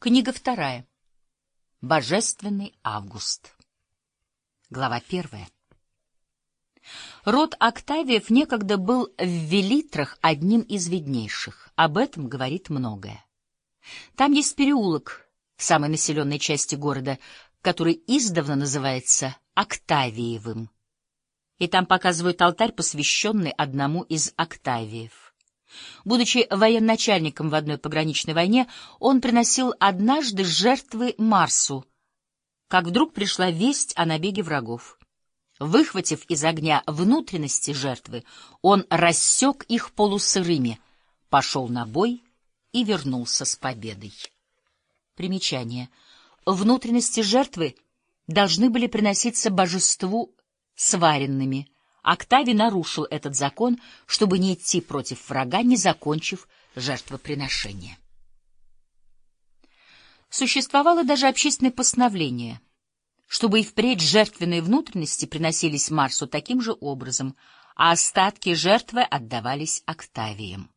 Книга вторая. Божественный август. Глава первая. Род Октавиев некогда был в Велитрах одним из виднейших. Об этом говорит многое. Там есть переулок в самой населенной части города, который издавна называется Октавиевым. И там показывают алтарь, посвященный одному из Октавиев. Будучи военачальником в одной пограничной войне, он приносил однажды жертвы Марсу, как вдруг пришла весть о набеге врагов. Выхватив из огня внутренности жертвы, он рассек их полусырыми, пошел на бой и вернулся с победой. Примечание. Внутренности жертвы должны были приноситься божеству сваренными — Октавий нарушил этот закон, чтобы не идти против врага, не закончив жертвоприношение. Существовало даже общественное постановление, чтобы и впредь жертвенные внутренности приносились Марсу таким же образом, а остатки жертвы отдавались Октавиям.